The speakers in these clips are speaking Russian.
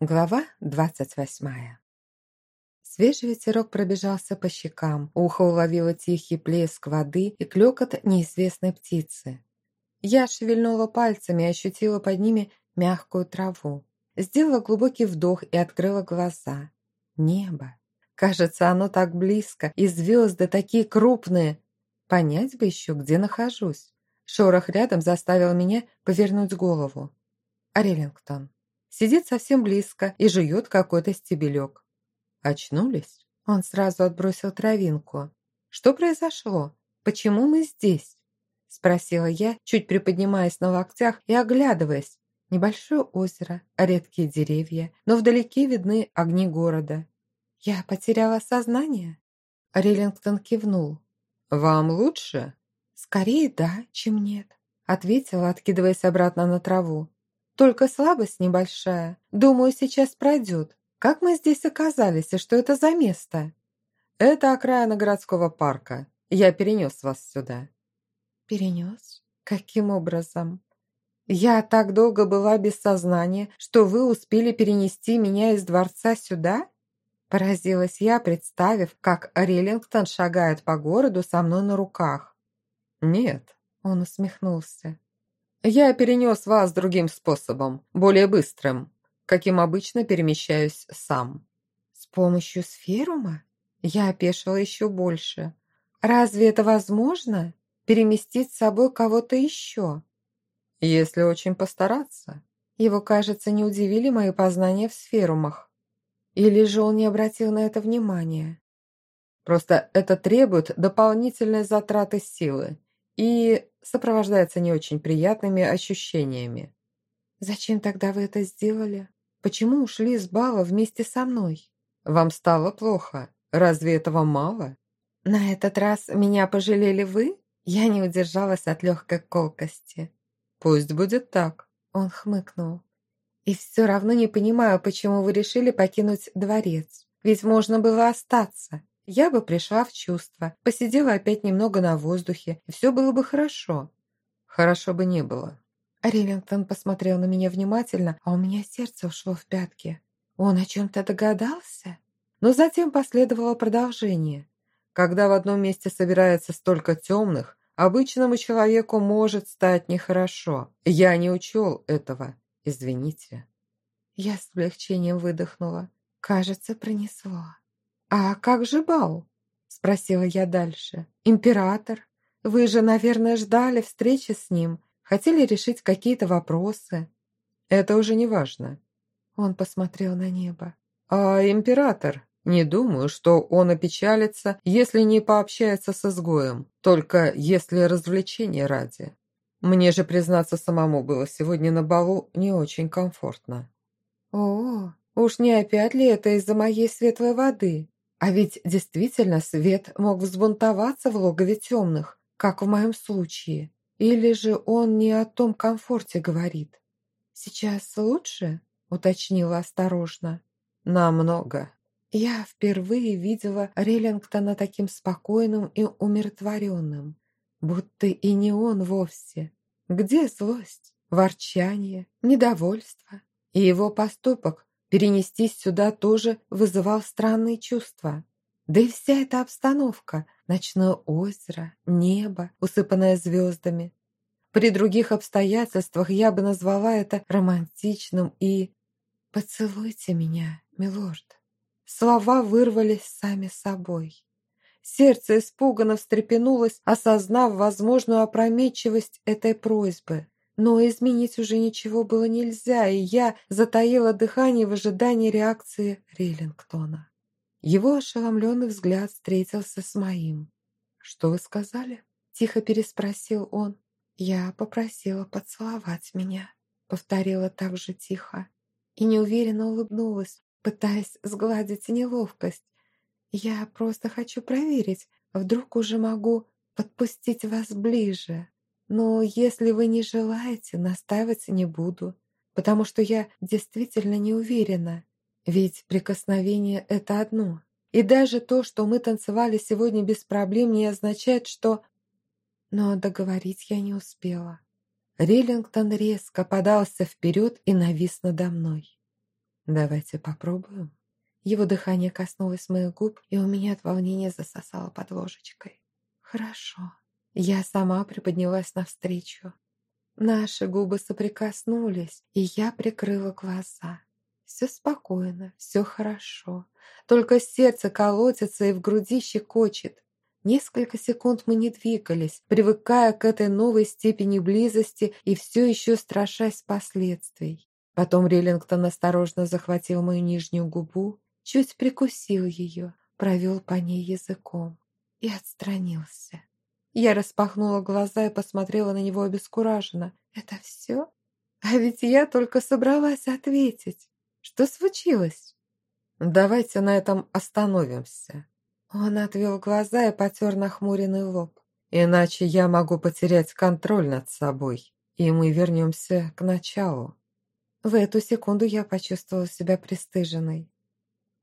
Глава двадцать восьмая. Свежий ветерок пробежался по щекам, ухо уловило тихий плеск воды и клёкот неизвестной птицы. Я шевельнула пальцами и ощутила под ними мягкую траву. Сделала глубокий вдох и открыла глаза. Небо. Кажется, оно так близко, и звезды такие крупные. Понять бы еще, где нахожусь. Шорох рядом заставил меня повернуть голову. Реллингтон. Сидит совсем близко и жует какой-то стебелек. Очнулись? Он сразу отбросил травинку. Что произошло? Почему мы здесь? Спросила я, чуть приподнимаясь на локтях и оглядываясь. Небольшое озеро, редкие деревья, но вдалеке видны огни города. Я потеряла сознание? Риллингтон кивнул. «Вам лучше?» «Скорее да, чем нет», ответила, откидываясь обратно на траву. Только слабость небольшая. Думаю, сейчас пройдет. Как мы здесь оказались и что это за место?» «Это окраина городского парка. Я перенес вас сюда». «Перенес? Каким образом?» «Я так долго была без сознания, что вы успели перенести меня из дворца сюда?» Поразилась я, представив, как Риллингтон шагает по городу со мной на руках. «Нет», — он усмехнулся. Я перенес вас другим способом, более быстрым, каким обычно перемещаюсь сам». «С помощью сферума?» Я опешила еще больше. «Разве это возможно? Переместить с собой кого-то еще?» «Если очень постараться». Его, кажется, не удивили мои познания в сферумах. Или же он не обратил на это внимания? Просто это требует дополнительной затраты силы и сопровождается не очень приятными ощущениями. «Зачем тогда вы это сделали? Почему ушли с бала вместе со мной?» «Вам стало плохо. Разве этого мало?» «На этот раз меня пожалели вы?» Я не удержалась от легкой колкости. «Пусть будет так», — он хмыкнул. «И все равно не понимаю, почему вы решили покинуть дворец. Ведь можно было остаться. Я бы пришла в чувство, посидела опять немного на воздухе, и все было бы хорошо. Хорошо бы не было. Риллингтон посмотрел на меня внимательно, а у меня сердце ушло в пятки. Он о чем-то догадался? Но затем последовало продолжение. Когда в одном месте собирается столько темных, обычному человеку может стать нехорошо. Я не учел этого. Извините. Я с облегчением выдохнула. Кажется, пронесло. «А как же бал?» – спросила я дальше. «Император? Вы же, наверное, ждали встречи с ним, хотели решить какие-то вопросы». «Это уже не важно». Он посмотрел на небо. «А император? Не думаю, что он опечалится, если не пообщается с изгоем, только если развлечения ради. Мне же, признаться самому, было сегодня на балу не очень комфортно». «О, уж не опять ли это из-за моей светлой воды?» А ведь действительно свет мог взбунтоваться в логове темных, как в моем случае. Или же он не о том комфорте говорит? «Сейчас лучше?» – уточнила осторожно. «Намного». Я впервые видела Реллингтона таким спокойным и умиротворенным, будто и не он вовсе. Где злость, ворчание, недовольство? И его поступок Перенестись сюда тоже вызывал странные чувства. Да и вся эта обстановка, ночное озеро, небо, усыпанное звездами. При других обстоятельствах я бы назвала это романтичным и... «Поцелуйте меня, милорд». Слова вырвались сами собой. Сердце испуганно встрепенулось, осознав возможную опрометчивость этой просьбы. Но изменить уже ничего было нельзя, и я затаила дыхание в ожидании реакции Риллингтона. Его ошеломленный взгляд встретился с моим. «Что вы сказали?» – тихо переспросил он. «Я попросила поцеловать меня», – повторила так же тихо. И неуверенно улыбнулась, пытаясь сгладить неловкость. «Я просто хочу проверить, вдруг уже могу подпустить вас ближе». Но если вы не желаете, настаивать не буду, потому что я действительно не уверена. Ведь прикосновение – это одно. И даже то, что мы танцевали сегодня без проблем, не означает, что... Но договорить я не успела. Риллингтон резко подался вперед и навис надо мной. Давайте попробуем. Его дыхание коснулось моих губ, и у меня от волнения засосало под ложечкой. Хорошо. Я сама приподнялась навстречу. Наши губы соприкоснулись, и я прикрыла глаза. Все спокойно, все хорошо. Только сердце колотится и в груди щекочет. Несколько секунд мы не двигались, привыкая к этой новой степени близости и все еще страшась последствий. Потом Риллингтон осторожно захватил мою нижнюю губу, чуть прикусил ее, провел по ней языком и отстранился. Я распахнула глаза и посмотрела на него обескураженно. «Это все? А ведь я только собралась ответить. Что случилось?» «Давайте на этом остановимся». Он отвел глаза и потер нахмуренный лоб. «Иначе я могу потерять контроль над собой, и мы вернемся к началу». В эту секунду я почувствовала себя пристыженной.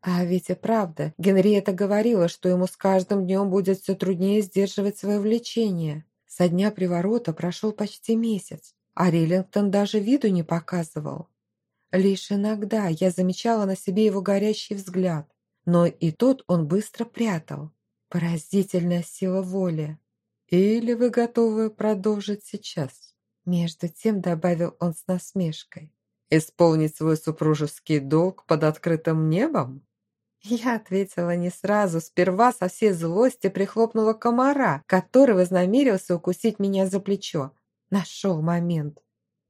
А ведь и правда, Генриетта говорила, что ему с каждым днем будет все труднее сдерживать свое влечение. Со дня приворота прошел почти месяц, а Риллингтон даже виду не показывал. Лишь иногда я замечала на себе его горящий взгляд, но и тот он быстро прятал. Поразительная сила воли. «Или вы готовы продолжить сейчас?» Между тем добавил он с насмешкой. «Исполнить свой супружеский долг под открытым небом?» Я ответила не сразу, сперва со всей злости прихлопнула комара, который вознамерился укусить меня за плечо. Нашел момент.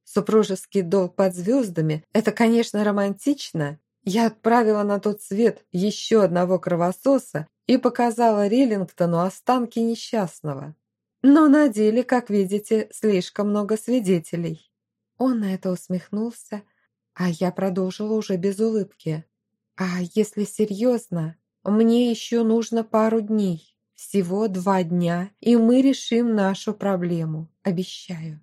Супружеский долг под звездами – это, конечно, романтично. Я отправила на тот свет еще одного кровососа и показала Риллингтону останки несчастного. Но на деле, как видите, слишком много свидетелей. Он на это усмехнулся, а я продолжила уже без улыбки. А если серьезно, мне еще нужно пару дней. Всего два дня, и мы решим нашу проблему. Обещаю.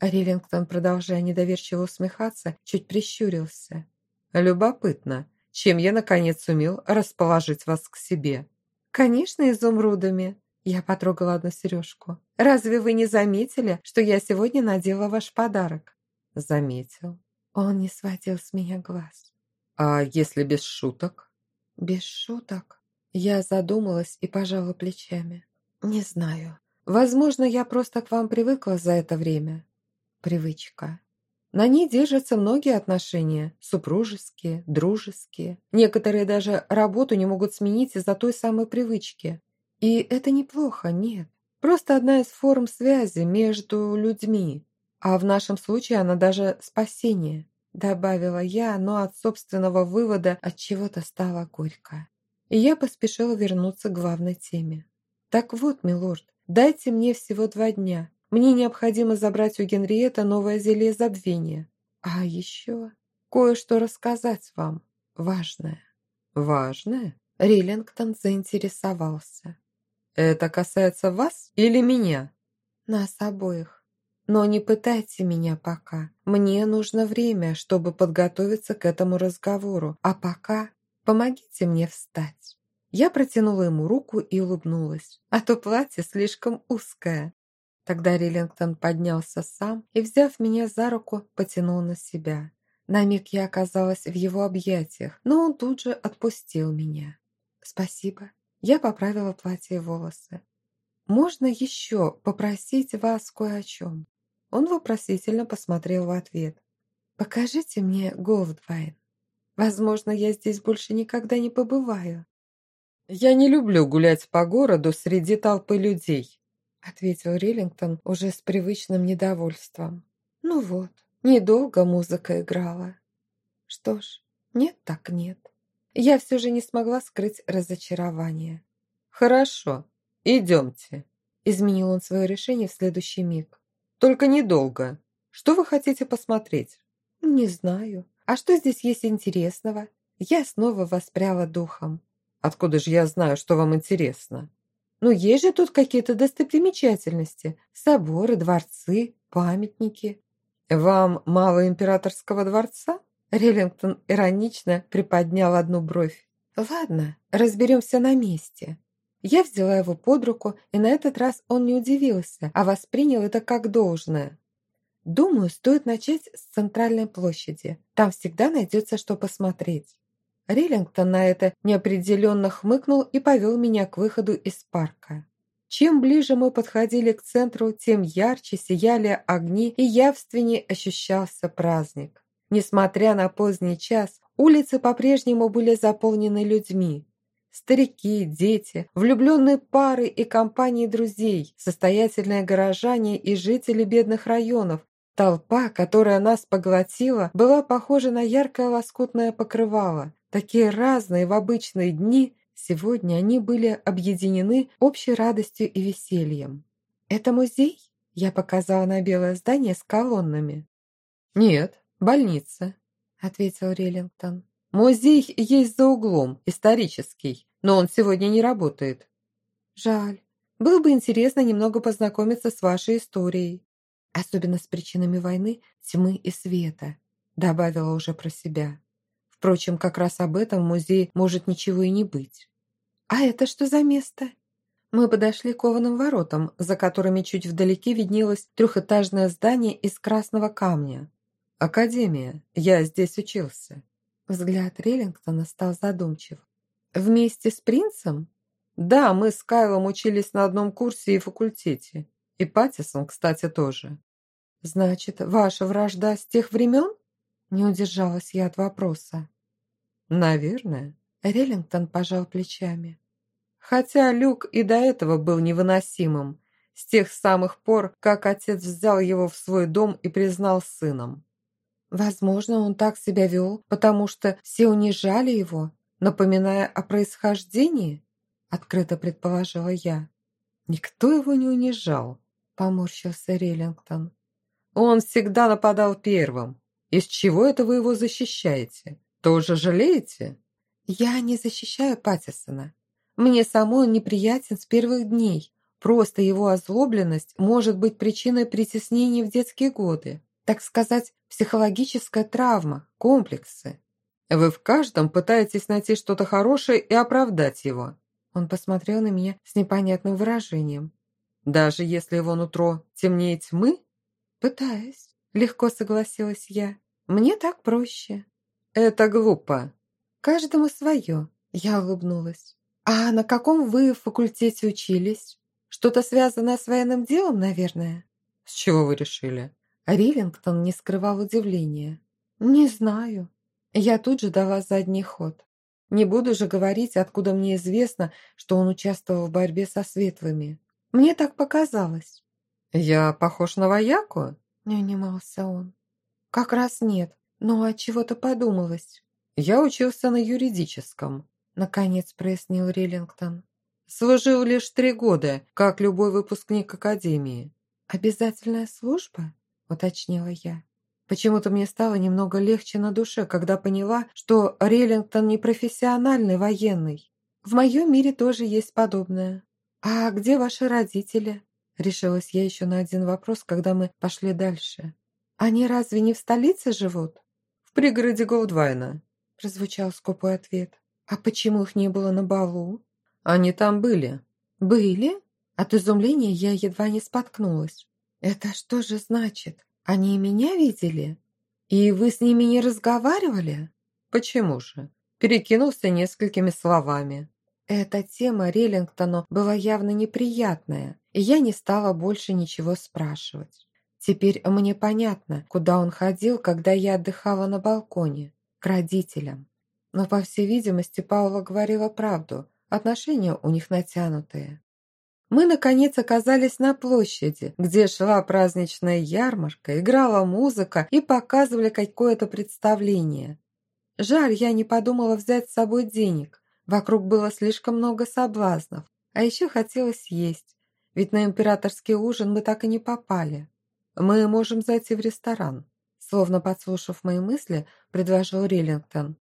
Риллингтон, продолжая недоверчиво усмехаться, чуть прищурился. «Любопытно, чем я, наконец, сумел расположить вас к себе?» «Конечно, изумрудами!» Я потрогала одну сережку. «Разве вы не заметили, что я сегодня надела ваш подарок?» «Заметил». Он не сводил с меня глаз. «А если без шуток?» «Без шуток?» Я задумалась и пожала плечами. «Не знаю. Возможно, я просто к вам привыкла за это время. Привычка. На ней держатся многие отношения. Супружеские, дружеские. Некоторые даже работу не могут сменить из-за той самой привычки. И это неплохо, нет. Просто одна из форм связи между людьми. А в нашем случае она даже спасение. Добавила я, но от собственного вывода от чего-то стало горько. И я поспешила вернуться к главной теме. «Так вот, милорд, дайте мне всего два дня. Мне необходимо забрать у Генриетта новое зелье забвения. А еще кое-что рассказать вам. Важное». «Важное?» Риллингтон заинтересовался. «Это касается вас или меня?» «Нас обоих. Но не пытайте меня пока. Мне нужно время, чтобы подготовиться к этому разговору. А пока помогите мне встать». Я протянула ему руку и улыбнулась. А то платье слишком узкое. Тогда Риллингтон поднялся сам и, взяв меня за руку, потянул на себя. На миг я оказалась в его объятиях, но он тут же отпустил меня. «Спасибо». Я поправила платье и волосы. «Можно еще попросить вас кое о чем?» Он вопросительно посмотрел в ответ. «Покажите мне Голдвайн. Возможно, я здесь больше никогда не побываю». «Я не люблю гулять по городу среди толпы людей», ответил Риллингтон уже с привычным недовольством. «Ну вот, недолго музыка играла». Что ж, нет так нет. Я все же не смогла скрыть разочарование. «Хорошо, идемте», изменил он свое решение в следующий миг. Только недолго. Что вы хотите посмотреть? Не знаю. А что здесь есть интересного? Я снова воспряла духом. Откуда же я знаю, что вам интересно? Ну, есть же тут какие-то достопримечательности. Соборы, дворцы, памятники. Вам мало императорского дворца? Реллингтон иронично приподнял одну бровь. Ладно, разберемся на месте. Я взяла его под руку, и на этот раз он не удивился, а воспринял это как должное. Думаю, стоит начать с центральной площади. Там всегда найдется, что посмотреть. Риллингтон на это неопределенно хмыкнул и повел меня к выходу из парка. Чем ближе мы подходили к центру, тем ярче сияли огни и явственнее ощущался праздник. Несмотря на поздний час, улицы по-прежнему были заполнены людьми. Старики, дети, влюбленные пары и компании друзей, состоятельные горожане и жители бедных районов. Толпа, которая нас поглотила, была похожа на яркое лоскутное покрывало. Такие разные в обычные дни, сегодня они были объединены общей радостью и весельем. «Это музей?» Я показала на белое здание с колоннами. «Нет, больница», — ответил Реллингтон. Музей есть за углом, исторический, но он сегодня не работает. Жаль. Было бы интересно немного познакомиться с вашей историей. Особенно с причинами войны, тьмы и света, добавила уже про себя. Впрочем, как раз об этом в музее может ничего и не быть. А это что за место? Мы подошли к кованым воротам, за которыми чуть вдалеке виднелось трехэтажное здание из красного камня. Академия. Я здесь учился. Взгляд Реллингтона стал задумчив. «Вместе с принцем?» «Да, мы с Кайлом учились на одном курсе и факультете. И Паттисон, кстати, тоже». «Значит, ваша вражда с тех времен?» Не удержалась я от вопроса. «Наверное». Реллингтон пожал плечами. Хотя Люк и до этого был невыносимым, с тех самых пор, как отец взял его в свой дом и признал сыном. Возможно, он так себя вел, потому что все унижали его, напоминая о происхождении, открыто предположила я. Никто его не унижал, поморщился Реллингтон. Он всегда нападал первым. Из чего это вы его защищаете? Тоже жалеете? Я не защищаю Паттисона. Мне самой он неприятен с первых дней. Просто его озлобленность может быть причиной притеснений в детские годы так сказать, психологическая травма, комплексы. Вы в каждом пытаетесь найти что-то хорошее и оправдать его. Он посмотрел на меня с непонятным выражением. Даже если его нутро темнее тьмы? Пытаюсь. Легко согласилась я. Мне так проще. Это глупо. Каждому свое. Я улыбнулась. А на каком вы факультете учились? Что-то связанное с военным делом, наверное? С чего вы решили? Ривингтон не скрывал удивления. «Не знаю». Я тут же дала задний ход. Не буду же говорить, откуда мне известно, что он участвовал в борьбе со светлыми. Мне так показалось. «Я похож на вояку?» Не унимался он. «Как раз нет, но от чего-то подумалось». «Я учился на юридическом», — наконец прояснил Риллингтон. «Служил лишь три года, как любой выпускник академии». «Обязательная служба?» Уточнила я. Почему-то мне стало немного легче на душе, когда поняла, что Реллингтон не профессиональный военный. В моем мире тоже есть подобное. «А где ваши родители?» Решилась я еще на один вопрос, когда мы пошли дальше. «Они разве не в столице живут?» «В пригороде Голдвайна», прозвучал скупой ответ. «А почему их не было на балу?» «Они там были». «Были?» От изумления я едва не споткнулась. «Это что же значит? Они меня видели? И вы с ними не разговаривали?» «Почему же?» Перекинулся несколькими словами. Эта тема Реллингтону была явно неприятная, и я не стала больше ничего спрашивать. Теперь мне понятно, куда он ходил, когда я отдыхала на балконе, к родителям. Но, по всей видимости, Паула говорила правду, отношения у них натянутые. Мы, наконец, оказались на площади, где шла праздничная ярмарка, играла музыка и показывали какое-то представление. Жаль, я не подумала взять с собой денег. Вокруг было слишком много соблазнов. А еще хотелось есть, ведь на императорский ужин мы так и не попали. Мы можем зайти в ресторан. Словно подслушав мои мысли, предложил Риллингтон.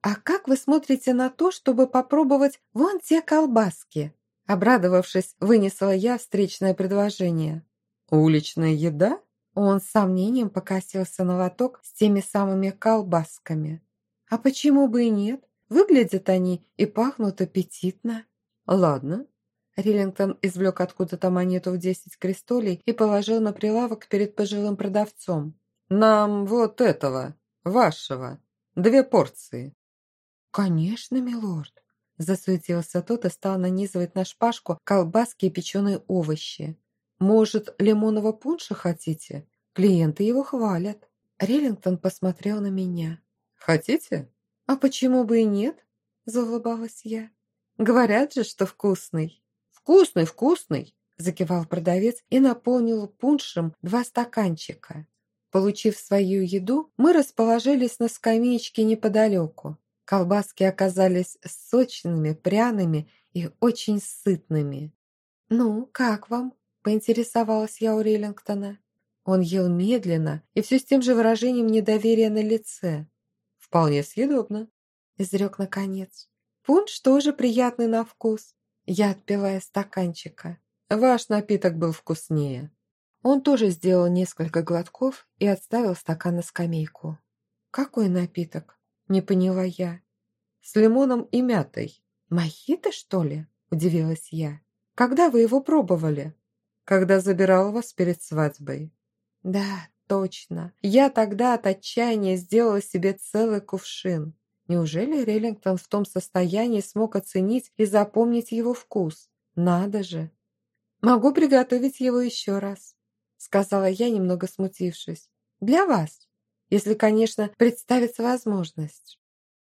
«А как вы смотрите на то, чтобы попробовать вон те колбаски?» Обрадовавшись, вынесла я встречное предложение. «Уличная еда?» Он с сомнением покосился на лоток с теми самыми колбасками. «А почему бы и нет? Выглядят они и пахнут аппетитно». «Ладно». Риллингтон извлек откуда-то монету в десять крестолей и положил на прилавок перед пожилым продавцом. «Нам вот этого, вашего, две порции». «Конечно, милорд», – засуетился тот и стал нанизывать на шпажку колбаски и печеные овощи. «Может, лимонного пунша хотите? Клиенты его хвалят». Риллингтон посмотрел на меня. «Хотите?» «А почему бы и нет?» – заулыбалась я. «Говорят же, что вкусный». «Вкусный, вкусный!» – закивал продавец и наполнил пуншем два стаканчика. Получив свою еду, мы расположились на скамеечке неподалеку. Колбаски оказались сочными, пряными и очень сытными. «Ну, как вам?» – поинтересовалась я у Риллингтона. Он ел медленно и все с тем же выражением недоверия на лице. «Вполне съедобно», – изрек наконец. «Пунш тоже приятный на вкус». Я отпила из стаканчика. «Ваш напиток был вкуснее». Он тоже сделал несколько глотков и отставил стакан на скамейку. «Какой напиток?» – не поняла я. «С лимоном и мятой». «Мохито, что ли?» – удивилась я. «Когда вы его пробовали?» «Когда забирала вас перед свадьбой». Да, точно. Я тогда от отчаяния сделала себе целый кувшин. Неужели Реллингтон в том состоянии смог оценить и запомнить его вкус? Надо же. Могу приготовить его еще раз, сказала я, немного смутившись. Для вас, если, конечно, представится возможность.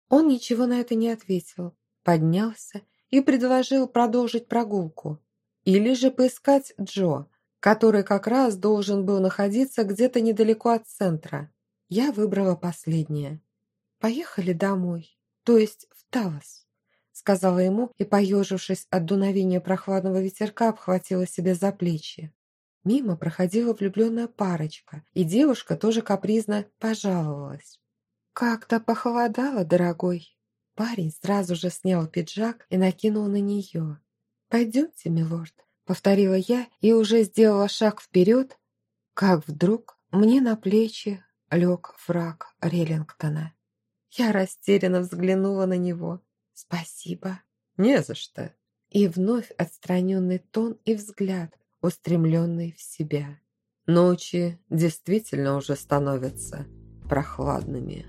Он ничего на это не ответил, поднялся и предложил продолжить прогулку. Или же поискать Джо, который как раз должен был находиться где-то недалеко от центра. Я выбрала последнее. «Поехали домой, то есть в Талос», сказала ему и, поежившись от дуновения прохладного ветерка, обхватила себя за плечи. Мимо проходила влюбленная парочка, и девушка тоже капризно пожаловалась. «Как-то похолодало, дорогой». Парень сразу же снял пиджак и накинул на нее. «Пойдемте, милорд, Повторила я и уже сделала шаг вперед, как вдруг мне на плечи лег фраг Реллингтона. Я растерянно взглянула на него. «Спасибо». «Не за что». И вновь отстраненный тон и взгляд, устремленный в себя. Ночи действительно уже становятся прохладными.